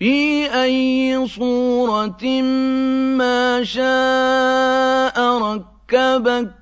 فِي أَيِّ صُورَةٍ مَّا شَاءَ رَكَّبَكَ